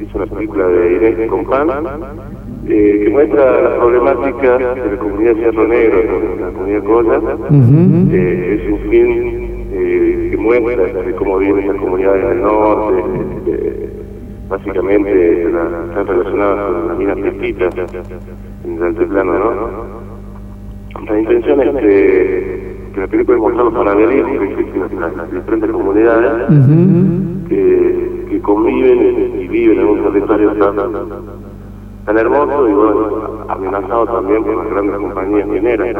hizo una película de Inés Compán, eh, que muestra la problemática de la comunidad Cerro Negro, de la comunidad. Eh, es un film eh, que muestra este, cómo viven esas comunidades del norte, este, básicamente están relacionadas con las minas pesquitas en el altiplano, ¿no? La intención es que, que la película mostrar los paralelismos que existen entre las diferentes comunidades que conviven y viven en un territorio tan, tan hermoso y bueno, amenazado también por las grandes compañías mineras,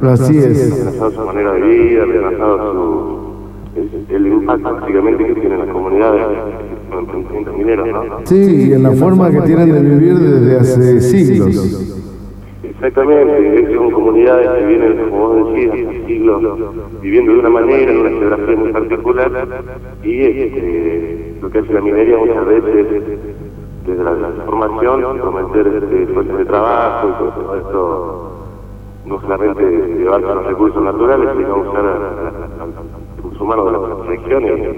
¿no? Así es. Amenazado su manera de vida, amenazado su, el, el impacto básicamente que tienen las comunidades ¿no? Sí, y en la forma que tienen de vivir desde hace siglos. Exactamente, son comunidades que vienen, como vos decís, hace siglos viviendo de una manera, en una geografía muy particular, y este, lo que hace la minería muchas veces, desde la transformación, prometer este, fuentes de trabajo y todo esto, no solamente llevarse los recursos naturales, sino usar al recurso humano de las regiones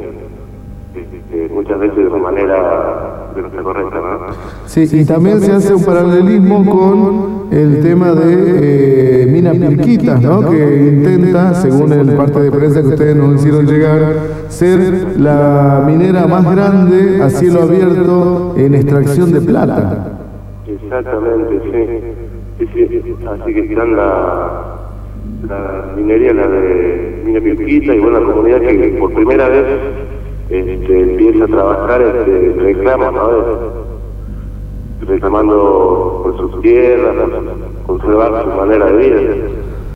este, muchas veces de manera correcta, ¿no? Sí, y también se hace un paralelismo con el tema de eh, Mina Pirquitas, ¿no? Que intenta, según el parte de prensa que ustedes nos hicieron llegar, ser la minera más grande a cielo abierto en extracción de plata. Exactamente, sí. sí, sí. Así que están la, la minería, la de Mina Pirquita y bueno, la comunidad que por primera vez este, empieza a trabajar este, reclama, ¿no? reclamando por sus tierras, conservar su manera de vida.